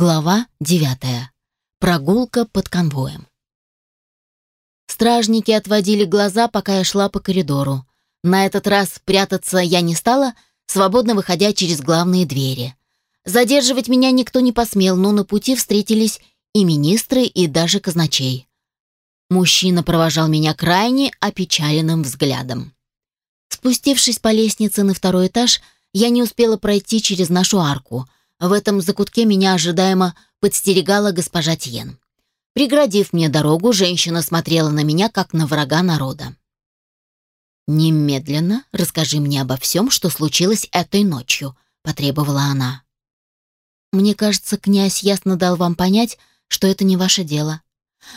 Глава 9. Прогулка под конвоем. Стражники отводили глаза, пока я шла по коридору. На этот раз прятаться я не стала, свободно выходя через главные двери. Задерживать меня никто не посмел, но на пути встретились и министры, и даже казначей. Мужчина провожал меня крайне опечаленным взглядом. Спустившись по лестнице на второй этаж, я не успела пройти через нашу арку — в этом закутке меня ожидаемо подстерегала госпожа Тьен. Преградив мне дорогу, женщина смотрела на меня, как на врага народа. «Немедленно расскажи мне обо всем, что случилось этой ночью», — потребовала она. «Мне кажется, князь ясно дал вам понять, что это не ваше дело».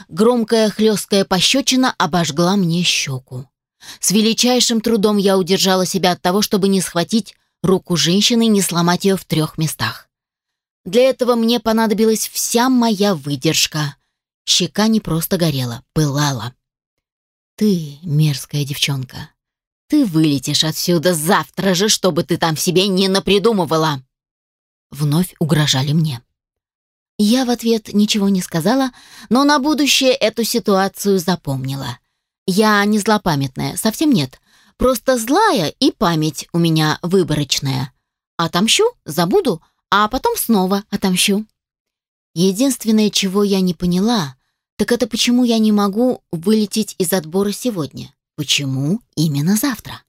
Громкая хлесткая пощечина обожгла мне щеку. С величайшим трудом я удержала себя от того, чтобы не схватить руку женщины и не сломать ее в трех местах. Для этого мне понадобилась вся моя выдержка. Щека не просто горела, пылала. «Ты, мерзкая девчонка, ты вылетишь отсюда завтра же, чтобы ты там себе не напридумывала!» Вновь угрожали мне. Я в ответ ничего не сказала, но на будущее эту ситуацию запомнила. Я не злопамятная, совсем нет. Просто злая и память у меня выборочная. Отомщу, забуду, а потом снова отомщу. Единственное, чего я не поняла, так это почему я не могу вылететь из отбора сегодня? Почему именно завтра?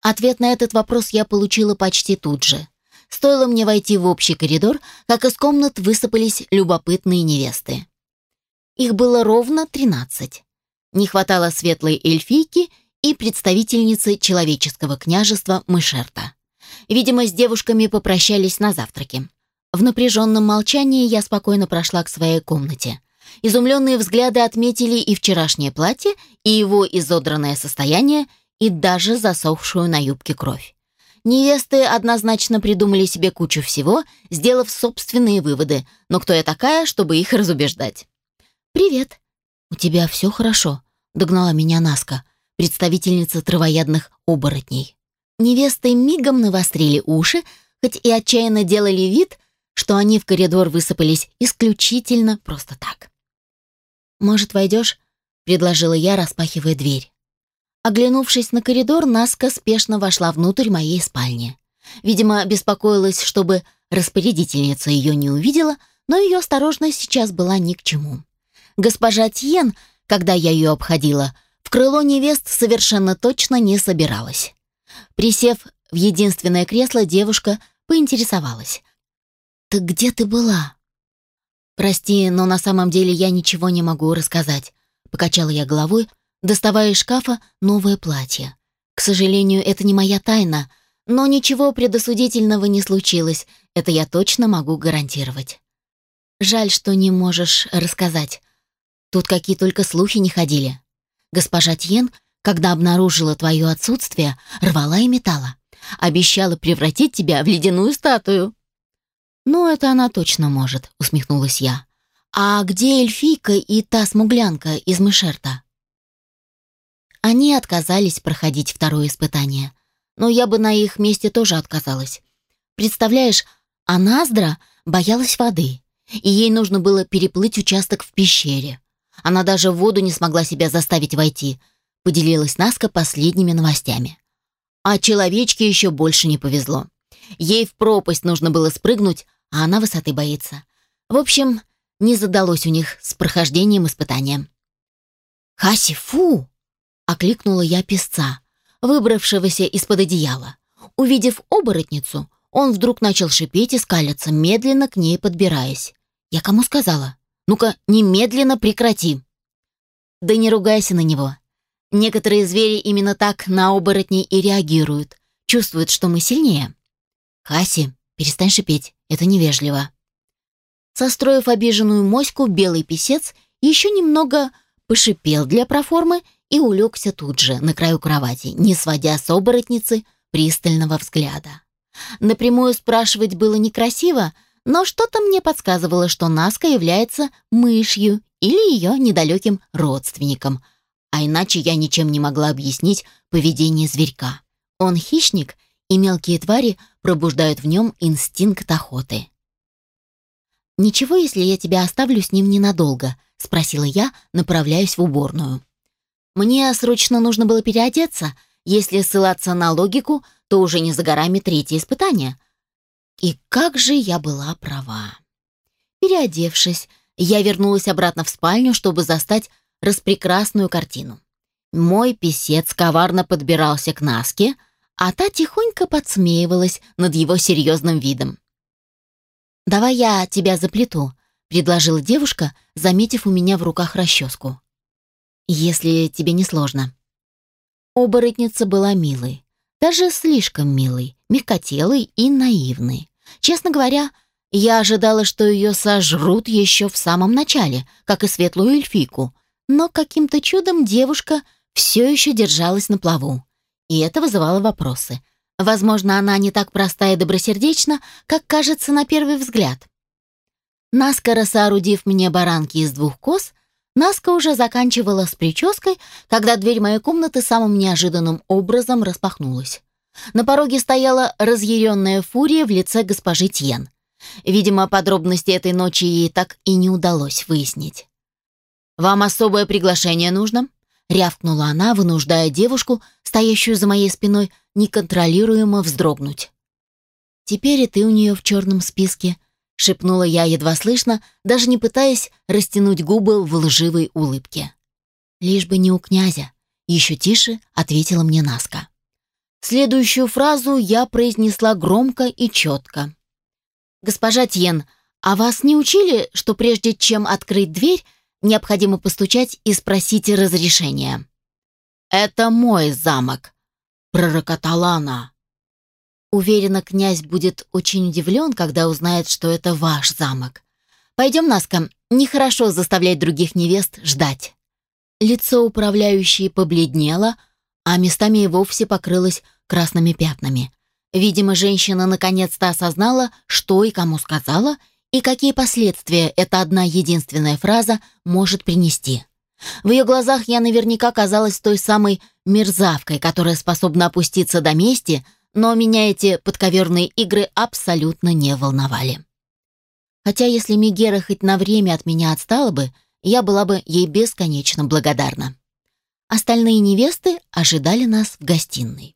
Ответ на этот вопрос я получила почти тут же. Стоило мне войти в общий коридор, как из комнат высыпались любопытные невесты. Их было ровно тринадцать. Не хватало светлой эльфийки и представительницы человеческого княжества Мышерта. Видимо, с девушками попрощались на завтраке. В напряженном молчании я спокойно прошла к своей комнате. Изумленные взгляды отметили и вчерашнее платье, и его изодранное состояние, и даже засохшую на юбке кровь. Невесты однозначно придумали себе кучу всего, сделав собственные выводы, но кто я такая, чтобы их разубеждать? «Привет. У тебя все хорошо?» — догнала меня Наска, представительница травоядных оборотней. Невесты мигом навострили уши, хоть и отчаянно делали вид, что они в коридор высыпались исключительно просто так. «Может, войдешь?» — предложила я, распахивая дверь. Оглянувшись на коридор, Наска спешно вошла внутрь моей спальни. Видимо, беспокоилась, чтобы распорядительница ее не увидела, но ее осторожность сейчас была ни к чему. Госпожа Тьен, когда я ее обходила, в крыло невест совершенно точно не собиралась. Присев в единственное кресло, девушка поинтересовалась. «Так где ты была?» «Прости, но на самом деле я ничего не могу рассказать», — покачала я головой, доставая из шкафа новое платье. «К сожалению, это не моя тайна, но ничего предосудительного не случилось, это я точно могу гарантировать». «Жаль, что не можешь рассказать. Тут какие только слухи не ходили. Госпожа Тьен когда обнаружила твое отсутствие, рвала и метала. Обещала превратить тебя в ледяную статую». «Ну, это она точно может», — усмехнулась я. «А где эльфийка и та смуглянка из Мышерта?» Они отказались проходить второе испытание, но я бы на их месте тоже отказалась. Представляешь, Аназдра боялась воды, и ей нужно было переплыть участок в пещере. Она даже в воду не смогла себя заставить войти — поделилась Наска последними новостями. А человечке еще больше не повезло. Ей в пропасть нужно было спрыгнуть, а она высоты боится. В общем, не задалось у них с прохождением испытания. «Хаси, фу!» — окликнула я песца, выбравшегося из-под одеяла. Увидев оборотницу, он вдруг начал шипеть и скалиться, медленно к ней подбираясь. «Я кому сказала? Ну-ка, немедленно прекрати!» «Да не ругайся на него. Некоторые звери именно так на оборотней и реагируют, чувствуют, что мы сильнее. Хаси, перестань шипеть, это невежливо. Состроив обиженную моську, белый писец еще немного пошипел для проформы и улегся тут же, на краю кровати, не сводя с оборотницы пристального взгляда. Напрямую спрашивать было некрасиво, но что-то мне подсказывало, что Наска является мышью или ее недалеким родственником, а иначе я ничем не могла объяснить поведение зверька. Он хищник, и мелкие твари пробуждают в нем инстинкт охоты. «Ничего, если я тебя оставлю с ним ненадолго?» — спросила я, направляясь в уборную. Мне срочно нужно было переодеться. Если ссылаться на логику, то уже не за горами третье испытание. И как же я была права. Переодевшись, я вернулась обратно в спальню, чтобы застать распрекрасную картину. Мой писец коварно подбирался к Наске, а та тихонько подсмеивалась над его серьезным видом. «Давай я тебя заплету», — предложила девушка, заметив у меня в руках расческу. «Если тебе не сложно». Оборотница была милой, даже слишком милой, мягкотелой и наивной. Честно говоря, я ожидала, что ее сожрут еще в самом начале, как и светлую эльфийку, но каким-то чудом девушка все еще держалась на плаву. И это вызывало вопросы. Возможно, она не так проста и добросердечна, как кажется на первый взгляд. Наскоро соорудив мне баранки из двух коз, Наска уже заканчивала с прической, когда дверь моей комнаты самым неожиданным образом распахнулась. На пороге стояла разъяренная фурия в лице госпожи Тьен. Видимо, подробности этой ночи ей так и не удалось выяснить. «Вам особое приглашение нужно?» — рявкнула она, вынуждая девушку, стоящую за моей спиной, неконтролируемо вздрогнуть. «Теперь и ты у нее в черном списке», — шепнула я едва слышно, даже не пытаясь растянуть губы в лживой улыбке. «Лишь бы не у князя», — еще тише ответила мне Наска. Следующую фразу я произнесла громко и четко. «Госпожа Тьен, а вас не учили, что прежде чем открыть дверь, необходимо постучать и спросить разрешения?» «Это мой замок», — пророкотала она. Уверена, князь будет очень удивлен, когда узнает, что это ваш замок. Пойдем, Наска, нехорошо заставлять других невест ждать. Лицо управляющей побледнело, а местами и вовсе покрылось красными пятнами. Видимо, женщина наконец-то осознала, что и кому сказала, и какие последствия эта одна единственная фраза может принести. В ее глазах я наверняка казалась той самой мерзавкой, которая способна опуститься до мести, но меня эти подковерные игры абсолютно не волновали. Хотя если Мегера хоть на время от меня отстала бы, я была бы ей бесконечно благодарна. Остальные невесты ожидали нас в гостиной.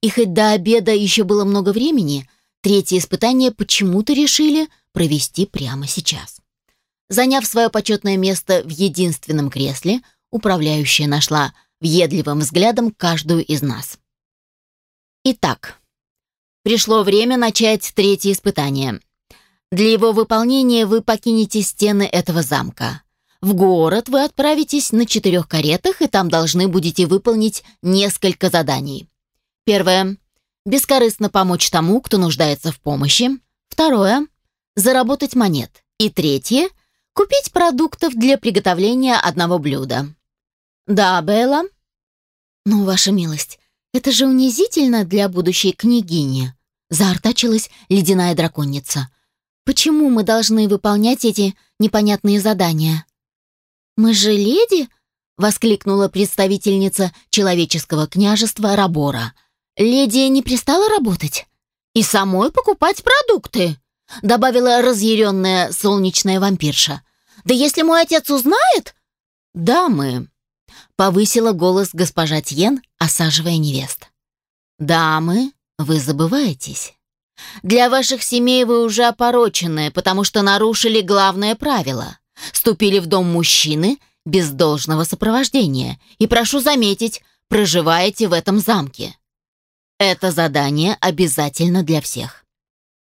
И хоть до обеда еще было много времени, третье испытание почему-то решили провести прямо сейчас. Заняв свое почетное место в единственном кресле, управляющая нашла въедливым взглядом каждую из нас. Итак, пришло время начать третье испытание. Для его выполнения вы покинете стены этого замка. В город вы отправитесь на четырех каретах, и там должны будете выполнить несколько заданий. Первое. Бескорыстно помочь тому, кто нуждается в помощи. Второе. Заработать монет. И третье. Купить продуктов для приготовления одного блюда. Да, Белла? Ну, ваша милость, это же унизительно для будущей княгини. Заортачилась ледяная драконица. Почему мы должны выполнять эти непонятные задания? «Мы же леди?» — воскликнула представительница человеческого княжества Рабора. «Леди не пристала работать?» «И самой покупать продукты», — добавила разъяренная солнечная вампирша. «Да если мой отец узнает...» «Дамы», — повысила голос госпожа Тьен, осаживая невест. «Дамы, вы забываетесь. Для ваших семей вы уже опорочены, потому что нарушили главное правило ступили в дом мужчины без должного сопровождения и, прошу заметить, проживаете в этом замке. Это задание обязательно для всех.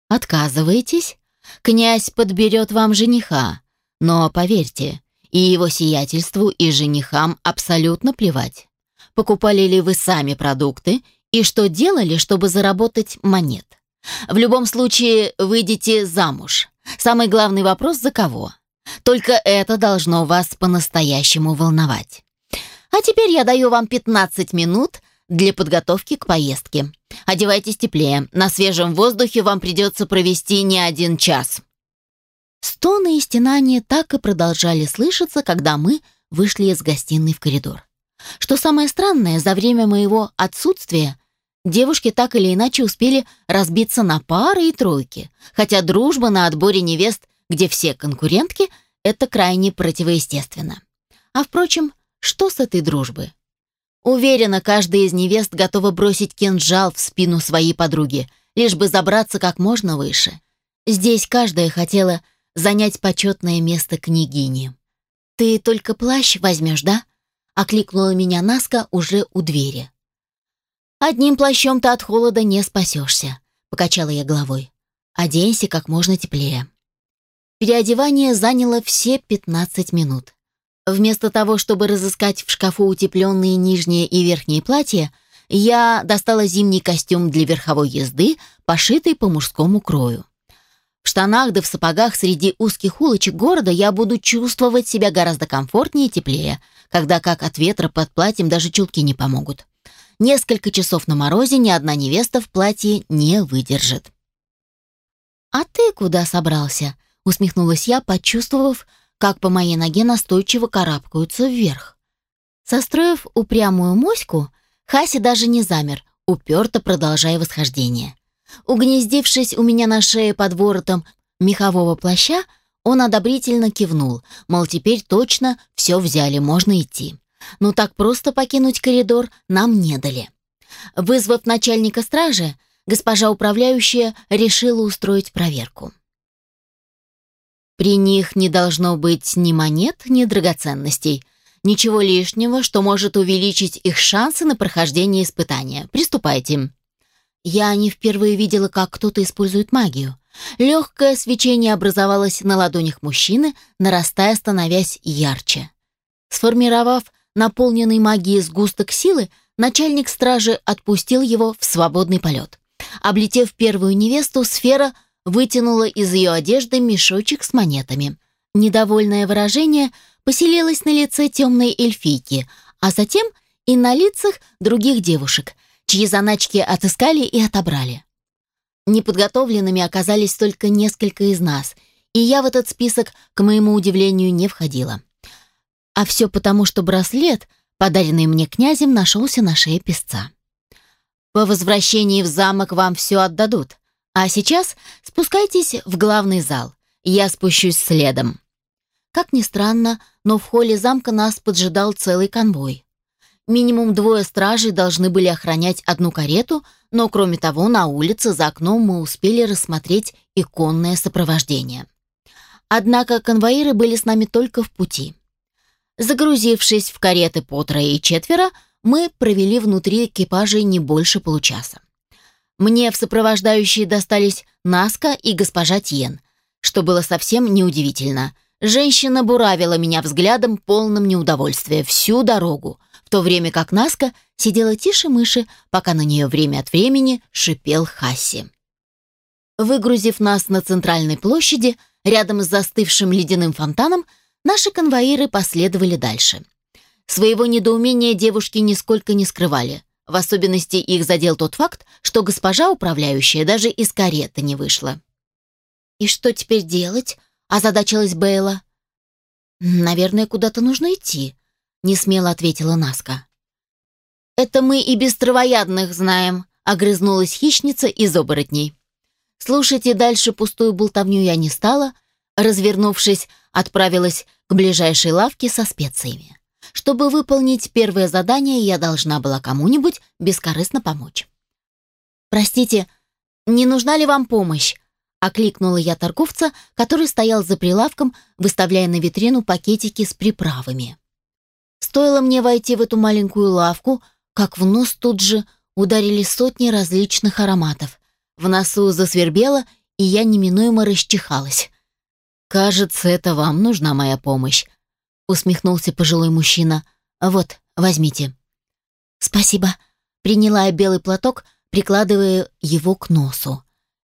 Отказываетесь? Князь подберет вам жениха, но поверьте, и его сиятельству, и женихам абсолютно плевать. Покупали ли вы сами продукты и что делали, чтобы заработать монет. В любом случае, выйдете замуж. Самый главный вопрос – за кого? Только это должно вас по-настоящему волновать. А теперь я даю вам 15 минут для подготовки к поездке. Одевайтесь теплее. На свежем воздухе вам придется провести не один час. Стоны и стенания так и продолжали слышаться, когда мы вышли из гостиной в коридор. Что самое странное, за время моего отсутствия девушки так или иначе успели разбиться на пары и тройки, хотя дружба на отборе невест где все конкурентки, это крайне противоестественно. А впрочем, что с этой дружбы? Уверена, каждая из невест готова бросить кинжал в спину своей подруги, лишь бы забраться как можно выше. Здесь каждая хотела занять почетное место княгини. «Ты только плащ возьмешь, да?» — окликнула меня Наска уже у двери. «Одним плащом ты от холода не спасешься», — покачала я головой. «Оденься как можно теплее». Переодевание заняло все 15 минут. Вместо того, чтобы разыскать в шкафу утепленные нижние и верхние платья, я достала зимний костюм для верховой езды, пошитый по мужскому крою. В штанах да в сапогах среди узких улочек города я буду чувствовать себя гораздо комфортнее и теплее, когда как от ветра под платьем даже чулки не помогут. Несколько часов на морозе ни одна невеста в платье не выдержит. «А ты куда собрался?» — усмехнулась я, почувствовав, как по моей ноге настойчиво карабкаются вверх. Состроив упрямую моську, Хаси даже не замер, уперто продолжая восхождение. Угнездившись у меня на шее под воротом мехового плаща, он одобрительно кивнул, мол, теперь точно все взяли, можно идти. Но так просто покинуть коридор нам не дали. Вызвав начальника стражи, госпожа управляющая решила устроить проверку. При них не должно быть ни монет, ни драгоценностей, ничего лишнего, что может увеличить их шансы на прохождение испытания. Приступайте. Я не впервые видела, как кто-то использует магию. Легкое свечение образовалось на ладонях мужчины, нарастая, становясь ярче. Сформировав наполненный магией сгусток силы, начальник стражи отпустил его в свободный полет. Облетев первую невесту, сфера вытянула из ее одежды мешочек с монетами. Недовольное выражение поселилось на лице темной эльфийки, а затем и на лицах других девушек – чьи заначки отыскали и отобрали. Неподготовленными оказались только несколько из нас, и я в этот список, к моему удивлению, не входила. А все потому, что браслет, подаренный мне князем, нашелся на шее песца. По возвращении в замок вам все отдадут, а сейчас спускайтесь в главный зал, я спущусь следом. Как ни странно, но в холле замка нас поджидал целый конвой. Минимум двое стражей должны были охранять одну карету, но кроме того, на улице за окном мы успели рассмотреть иконное сопровождение. Однако конвоиры были с нами только в пути. Загрузившись в кареты по трое и четверо, мы провели внутри экипажей не больше получаса. Мне в сопровождающие достались Наска и госпожа Тьен, что было совсем неудивительно. Женщина буравила меня взглядом, полным неудовольствия, всю дорогу, в то время как Наска сидела тише мыши, пока на нее время от времени шипел Хасси. Выгрузив нас на центральной площади, рядом с застывшим ледяным фонтаном, наши конвоиры последовали дальше. Своего недоумения девушки нисколько не скрывали. В особенности их задел тот факт, что госпожа управляющая даже из кареты не вышла. «И что теперь делать?» – озадачилась Бейла. «Наверное, куда-то нужно идти», не смело ответила Наска. «Это мы и без травоядных знаем», — огрызнулась хищница из оборотней. Слушайте дальше пустую болтовню я не стала, развернувшись, отправилась к ближайшей лавке со специями. Чтобы выполнить первое задание, я должна была кому-нибудь бескорыстно помочь. «Простите, не нужна ли вам помощь?» — окликнула я торговца, который стоял за прилавком, выставляя на витрину пакетики с приправами. Стоило мне войти в эту маленькую лавку, как в нос тут же ударили сотни различных ароматов. В носу засвербело, и я неминуемо расчихалась. «Кажется, это вам нужна моя помощь», — усмехнулся пожилой мужчина. «Вот, возьмите». «Спасибо», — приняла я белый платок, прикладывая его к носу.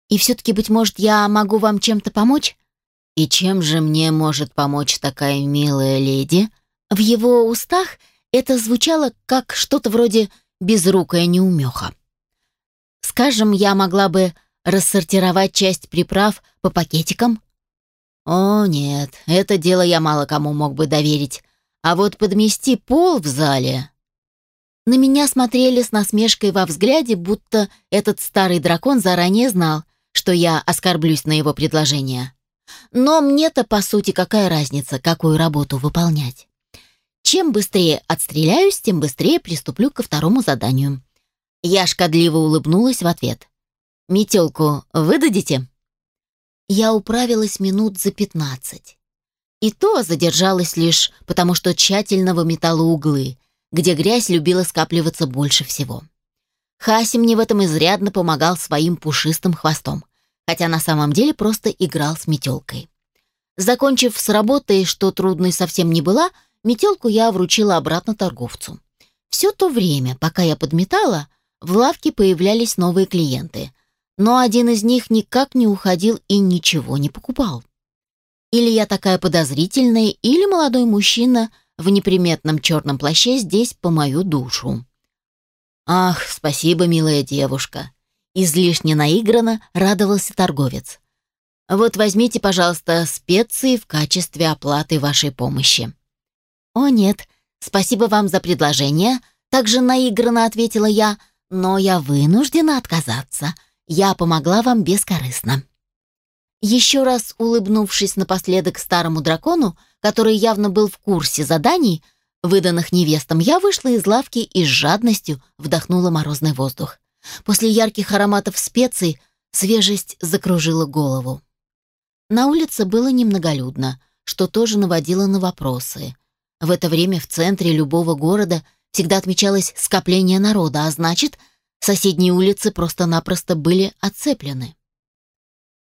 «И все-таки, быть может, я могу вам чем-то помочь?» «И чем же мне может помочь такая милая леди?» В его устах это звучало как что-то вроде «безрукая неумеха». Скажем, я могла бы рассортировать часть приправ по пакетикам? О, нет, это дело я мало кому мог бы доверить. А вот подмести пол в зале... На меня смотрели с насмешкой во взгляде, будто этот старый дракон заранее знал, что я оскорблюсь на его предложение. Но мне-то, по сути, какая разница, какую работу выполнять? Чем быстрее отстреляюсь, тем быстрее приступлю ко второму заданию. Я шкодливо улыбнулась в ответ. «Метелку выдадите?» Я управилась минут за пятнадцать. И то задержалась лишь потому, что тщательно выметала углы, где грязь любила скапливаться больше всего. Хаси мне в этом изрядно помогал своим пушистым хвостом, хотя на самом деле просто играл с метелкой. Закончив с работой, что трудной совсем не была, метелку я вручила обратно торговцу. Все то время, пока я подметала, в лавке появлялись новые клиенты, но один из них никак не уходил и ничего не покупал. Или я такая подозрительная, или молодой мужчина в неприметном черном плаще здесь по мою душу. «Ах, спасибо, милая девушка!» Излишне наигранно радовался торговец. «Вот возьмите, пожалуйста, специи в качестве оплаты вашей помощи». «О нет, спасибо вам за предложение», также наигранно ответила я, но я вынуждена отказаться. Я помогла вам бескорыстно. Еще раз улыбнувшись напоследок старому дракону, который явно был в курсе заданий, выданных невестам, я вышла из лавки и с жадностью вдохнула морозный воздух. После ярких ароматов специй свежесть закружила голову. На улице было немноголюдно, что тоже наводило на вопросы. В это время в центре любого города всегда отмечалось скопление народа, а значит, соседние улицы просто-напросто были оцеплены.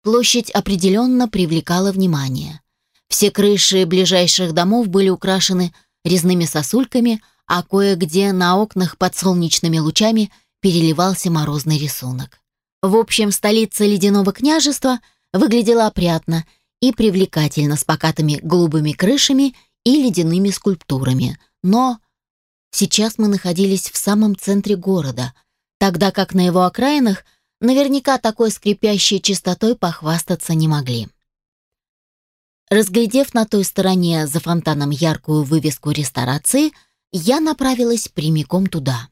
Площадь определенно привлекала внимание. Все крыши ближайших домов были украшены резными сосульками, а кое-где на окнах под солнечными лучами переливался морозный рисунок. В общем, столица ледяного княжества выглядела опрятно и привлекательно с покатыми голубыми крышами и ледяными скульптурами. Но сейчас мы находились в самом центре города, тогда как на его окраинах наверняка такой скрипящей чистотой похвастаться не могли. Разглядев на той стороне за фонтаном яркую вывеску ресторации, я направилась прямиком туда.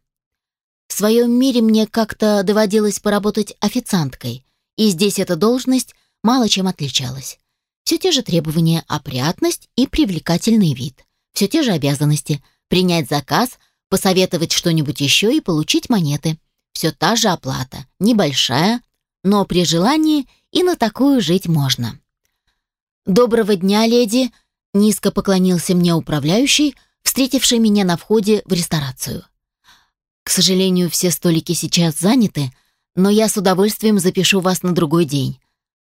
В своем мире мне как-то доводилось поработать официанткой, и здесь эта должность мало чем отличалась. Все те же требования, опрятность и привлекательный вид. Все те же обязанности – принять заказ, посоветовать что-нибудь еще и получить монеты. Все та же оплата, небольшая, но при желании и на такую жить можно. «Доброго дня, леди!» — низко поклонился мне управляющий, встретивший меня на входе в ресторацию. «К сожалению, все столики сейчас заняты, но я с удовольствием запишу вас на другой день».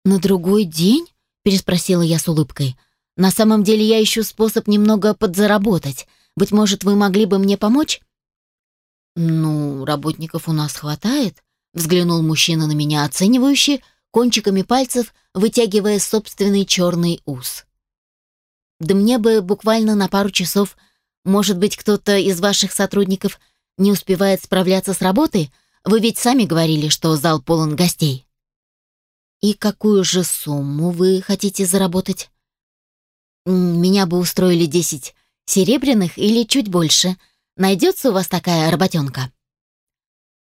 «На другой день?» — переспросила я с улыбкой. «На самом деле я ищу способ немного подзаработать. Быть может, вы могли бы мне помочь?» «Ну, работников у нас хватает», — взглянул мужчина на меня оценивающе, кончиками пальцев вытягивая собственный черный ус. «Да мне бы буквально на пару часов. Может быть, кто-то из ваших сотрудников не успевает справляться с работой? Вы ведь сами говорили, что зал полон гостей». «И какую же сумму вы хотите заработать?» «Меня бы устроили десять серебряных или чуть больше. Найдется у вас такая работенка?»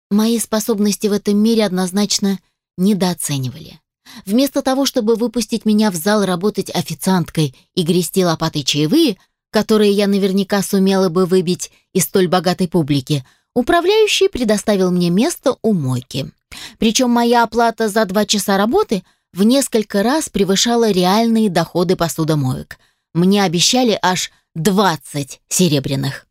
Мои способности в этом мире однозначно недооценивали. Вместо того, чтобы выпустить меня в зал работать официанткой и грести лопатой чаевые, которые я наверняка сумела бы выбить из столь богатой публики, управляющий предоставил мне место у мойки. Причем моя оплата за два часа работы в несколько раз превышала реальные доходы посудомоек. Мне обещали аж 20 серебряных.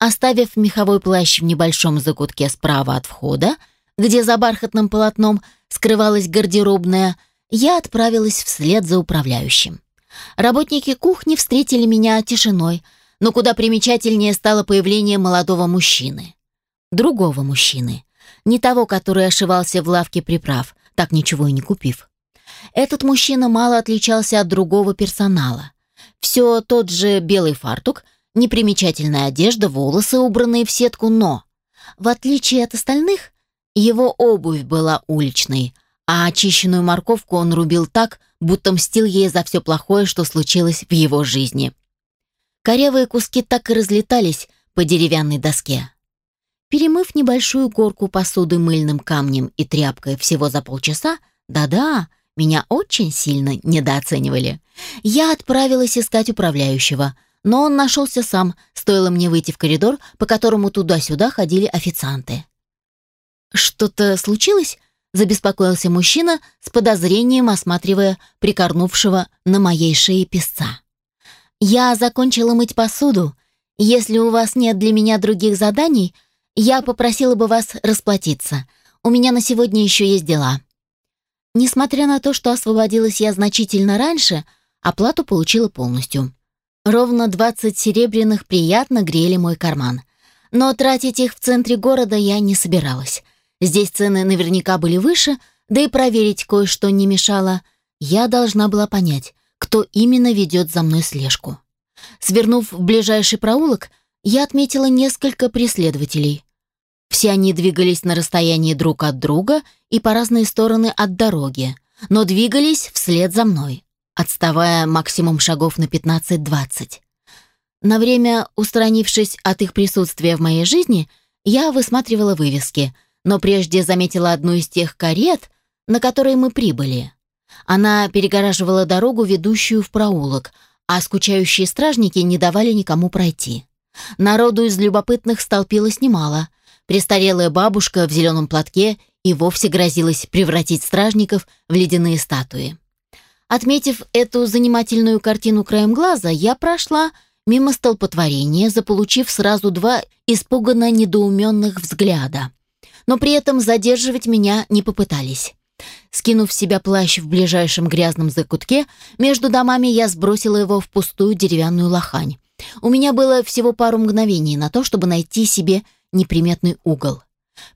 Оставив меховой плащ в небольшом закутке справа от входа, где за бархатным полотном скрывалась гардеробная, я отправилась вслед за управляющим. Работники кухни встретили меня тишиной, но куда примечательнее стало появление молодого мужчины. Другого мужчины. Не того, который ошивался в лавке приправ, так ничего и не купив. Этот мужчина мало отличался от другого персонала. Все тот же белый фартук, непримечательная одежда, волосы, убранные в сетку, но, в отличие от остальных, его обувь была уличной, а очищенную морковку он рубил так, будто мстил ей за все плохое, что случилось в его жизни. Корявые куски так и разлетались по деревянной доске. Перемыв небольшую горку посуды мыльным камнем и тряпкой всего за полчаса, да-да, Меня очень сильно недооценивали. Я отправилась искать управляющего, но он нашелся сам, стоило мне выйти в коридор, по которому туда-сюда ходили официанты. «Что-то случилось?» — забеспокоился мужчина с подозрением, осматривая прикорнувшего на моей шее песца. «Я закончила мыть посуду. Если у вас нет для меня других заданий, я попросила бы вас расплатиться. У меня на сегодня еще есть дела». Несмотря на то, что освободилась я значительно раньше, оплату получила полностью. Ровно 20 серебряных приятно грели мой карман. Но тратить их в центре города я не собиралась. Здесь цены наверняка были выше, да и проверить кое-что не мешало. Я должна была понять, кто именно ведет за мной слежку. Свернув в ближайший проулок, я отметила несколько преследователей. Все они двигались на расстоянии друг от друга и по разные стороны от дороги, но двигались вслед за мной, отставая максимум шагов на 15-20. На время, устранившись от их присутствия в моей жизни, я высматривала вывески – но прежде заметила одну из тех карет, на которой мы прибыли. Она перегораживала дорогу, ведущую в проулок, а скучающие стражники не давали никому пройти. Народу из любопытных столпилось немало. Престарелая бабушка в зеленом платке и вовсе грозилась превратить стражников в ледяные статуи. Отметив эту занимательную картину краем глаза, я прошла мимо столпотворения, заполучив сразу два испуганно недоуменных взгляда но при этом задерживать меня не попытались. Скинув с себя плащ в ближайшем грязном закутке, между домами я сбросила его в пустую деревянную лохань. У меня было всего пару мгновений на то, чтобы найти себе неприметный угол.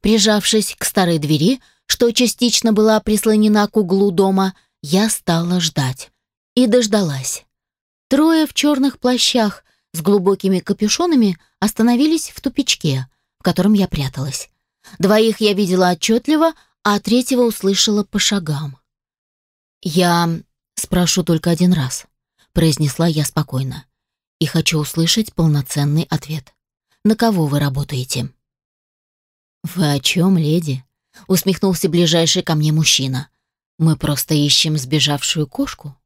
Прижавшись к старой двери, что частично была прислонена к углу дома, я стала ждать. И дождалась. Трое в черных плащах с глубокими капюшонами остановились в тупичке, в котором я пряталась. Двоих я видела отчетливо, а третьего услышала по шагам. «Я спрошу только один раз», — произнесла я спокойно. «И хочу услышать полноценный ответ. На кого вы работаете?» «Вы о чем, леди?» — усмехнулся ближайший ко мне мужчина. «Мы просто ищем сбежавшую кошку».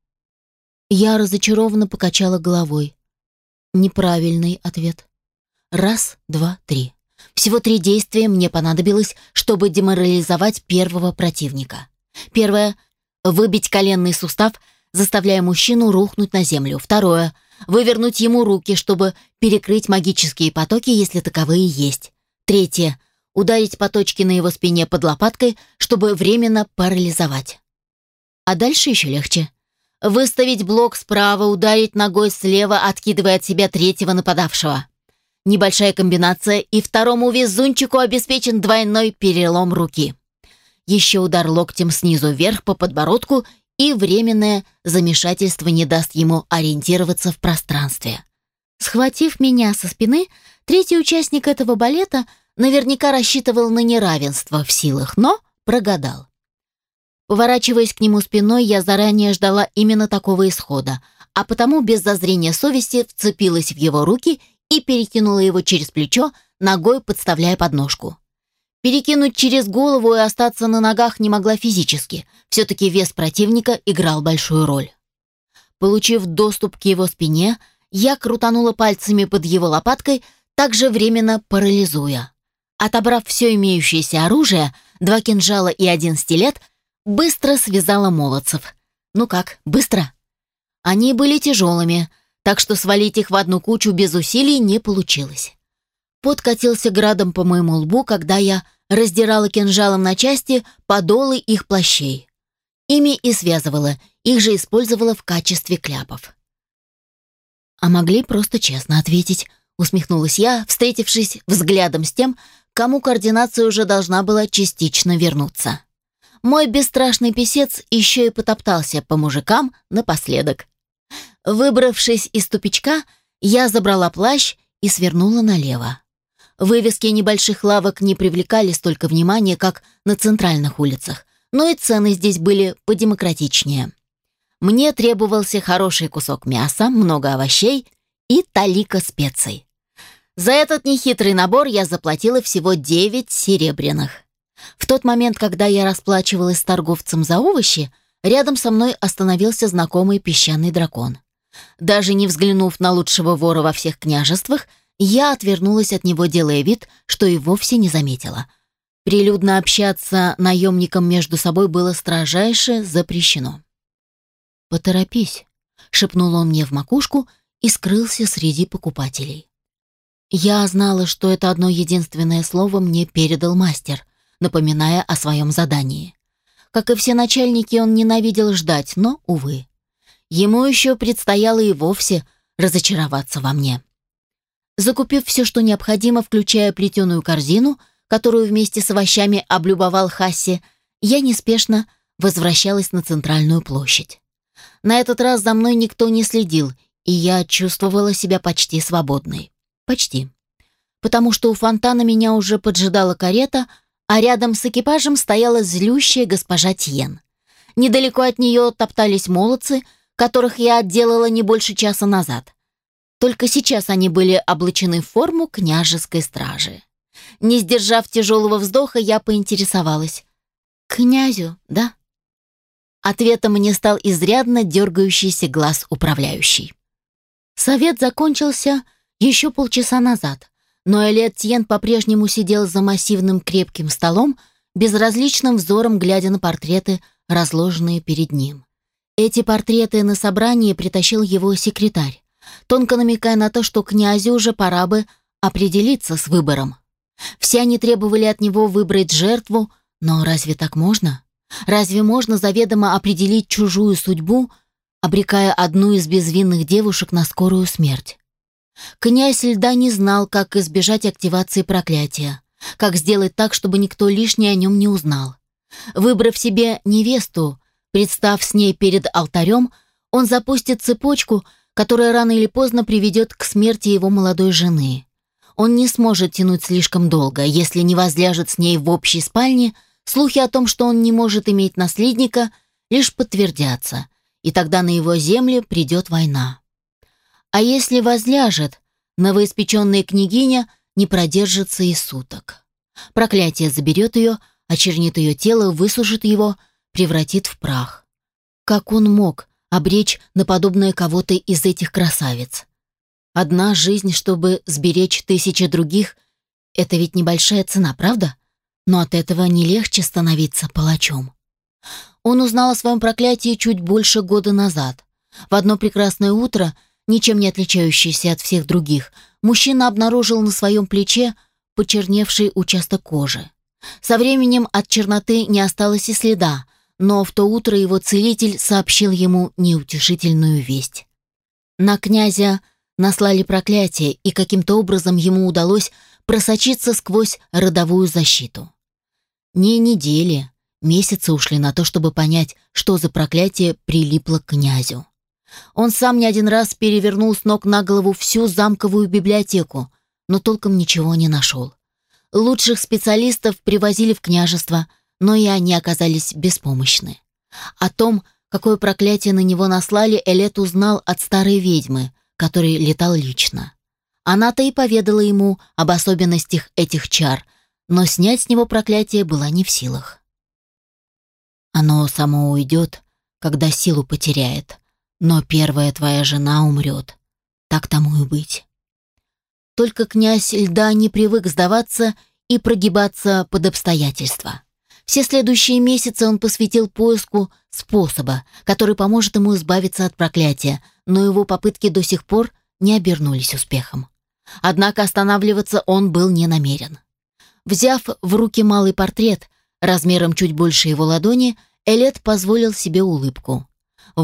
Я разочарованно покачала головой. Неправильный ответ. Раз, два, три. Всего три действия мне понадобилось, чтобы деморализовать первого противника. Первое — выбить коленный сустав, заставляя мужчину рухнуть на землю. Второе — вывернуть ему руки, чтобы перекрыть магические потоки, если таковые есть. Третье — ударить по точке на его спине под лопаткой, чтобы временно парализовать. А дальше еще легче. Выставить блок справа, ударить ногой слева, откидывая от себя третьего нападавшего. Небольшая комбинация, и второму везунчику обеспечен двойной перелом руки. Еще удар локтем снизу вверх по подбородку, и временное замешательство не даст ему ориентироваться в пространстве. Схватив меня со спины, третий участник этого балета наверняка рассчитывал на неравенство в силах, но прогадал. Поворачиваясь к нему спиной, я заранее ждала именно такого исхода, а потому без зазрения совести вцепилась в его руки и перекинула его через плечо, ногой подставляя подножку. Перекинуть через голову и остаться на ногах не могла физически, все-таки вес противника играл большую роль. Получив доступ к его спине, я крутанула пальцами под его лопаткой, также временно парализуя. Отобрав все имеющееся оружие, два кинжала и один стилет, быстро связала молодцев. Ну как, быстро? Они были тяжелыми, так что свалить их в одну кучу без усилий не получилось. Пот катился градом по моему лбу, когда я раздирала кинжалом на части подолы их плащей. Ими и связывала, их же использовала в качестве кляпов. «А могли просто честно ответить», — усмехнулась я, встретившись взглядом с тем, кому координация уже должна была частично вернуться. Мой бесстрашный писец еще и потоптался по мужикам напоследок. Выбравшись из тупичка, я забрала плащ и свернула налево. Вывески небольших лавок не привлекали столько внимания, как на центральных улицах, но и цены здесь были подемократичнее. Мне требовался хороший кусок мяса, много овощей и талика специй. За этот нехитрый набор я заплатила всего 9 серебряных. В тот момент, когда я расплачивалась с торговцем за овощи, рядом со мной остановился знакомый песчаный дракон. Даже не взглянув на лучшего вора во всех княжествах, я отвернулась от него, делая вид, что и вовсе не заметила. Прилюдно общаться наемникам между собой было строжайше запрещено. «Поторопись», — шепнул он мне в макушку и скрылся среди покупателей. Я знала, что это одно единственное слово мне передал мастер, напоминая о своем задании. Как и все начальники, он ненавидел ждать, но, увы. Ему еще предстояло и вовсе разочароваться во мне. Закупив все, что необходимо, включая плетеную корзину, которую вместе с овощами облюбовал Хасси, я неспешно возвращалась на центральную площадь. На этот раз за мной никто не следил, и я чувствовала себя почти свободной. Почти. Потому что у фонтана меня уже поджидала карета, а рядом с экипажем стояла злющая госпожа Тьен. Недалеко от нее топтались молодцы, которых я отделала не больше часа назад. Только сейчас они были облачены в форму княжеской стражи. Не сдержав тяжелого вздоха, я поинтересовалась. «Князю, да?» Ответом мне стал изрядно дергающийся глаз управляющий. Совет закончился еще полчаса назад, но Тьен по-прежнему сидел за массивным крепким столом, безразличным взором глядя на портреты, разложенные перед ним. Эти портреты на собрании притащил его секретарь, тонко намекая на то, что князю уже пора бы определиться с выбором. Все они требовали от него выбрать жертву, но разве так можно? Разве можно заведомо определить чужую судьбу, обрекая одну из безвинных девушек на скорую смерть? Князь льда не знал, как избежать активации проклятия, как сделать так, чтобы никто лишний о нем не узнал. Выбрав себе невесту, представ с ней перед алтарем, он запустит цепочку, которая рано или поздно приведет к смерти его молодой жены. Он не сможет тянуть слишком долго, если не возляжет с ней в общей спальне, слухи о том, что он не может иметь наследника, лишь подтвердятся, и тогда на его земле придет война. А если возляжет, новоиспеченная княгиня не продержится и суток. Проклятие заберет ее, очернит ее тело, высушит его, превратит в прах. Как он мог обречь на подобное кого-то из этих красавиц? Одна жизнь, чтобы сберечь тысячи других, это ведь небольшая цена, правда? Но от этого не легче становиться палачом. Он узнал о своем проклятии чуть больше года назад. В одно прекрасное утро – ничем не отличающийся от всех других, мужчина обнаружил на своем плече почерневший участок кожи. Со временем от черноты не осталось и следа, но в то утро его целитель сообщил ему неутешительную весть. На князя наслали проклятие, и каким-то образом ему удалось просочиться сквозь родовую защиту. Не недели, месяцы ушли на то, чтобы понять, что за проклятие прилипло к князю. Он сам не один раз перевернул с ног на голову всю замковую библиотеку, но толком ничего не нашел. Лучших специалистов привозили в княжество, но и они оказались беспомощны. О том, какое проклятие на него наслали, Элет узнал от старой ведьмы, который летал лично. Она-то и поведала ему об особенностях этих чар, но снять с него проклятие была не в силах. Оно само уйдет, когда силу потеряет, но первая твоя жена умрет. Так тому и быть. Только князь льда не привык сдаваться и прогибаться под обстоятельства. Все следующие месяцы он посвятил поиску способа, который поможет ему избавиться от проклятия, но его попытки до сих пор не обернулись успехом. Однако останавливаться он был не намерен. Взяв в руки малый портрет, размером чуть больше его ладони, Элет позволил себе улыбку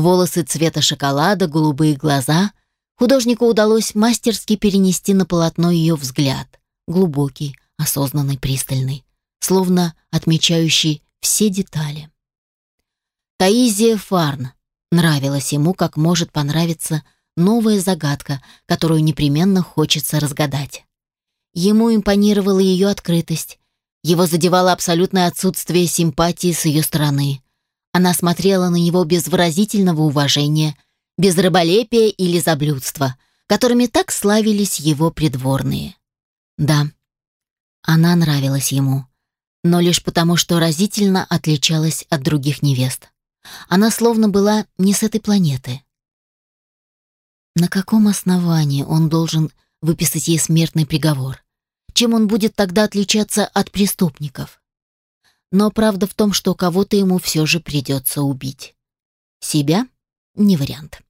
волосы цвета шоколада, голубые глаза. Художнику удалось мастерски перенести на полотно ее взгляд. Глубокий, осознанный, пристальный, словно отмечающий все детали. Таизия Фарн. Нравилась ему, как может понравиться новая загадка, которую непременно хочется разгадать. Ему импонировала ее открытость. Его задевало абсолютное отсутствие симпатии с ее стороны. Она смотрела на него без выразительного уважения, без раболепия или заблюдства, которыми так славились его придворные. Да, она нравилась ему, но лишь потому, что разительно отличалась от других невест. Она словно была не с этой планеты. На каком основании он должен выписать ей смертный приговор? Чем он будет тогда отличаться от преступников? Но правда в том, что кого-то ему все же придется убить. Себя — не вариант.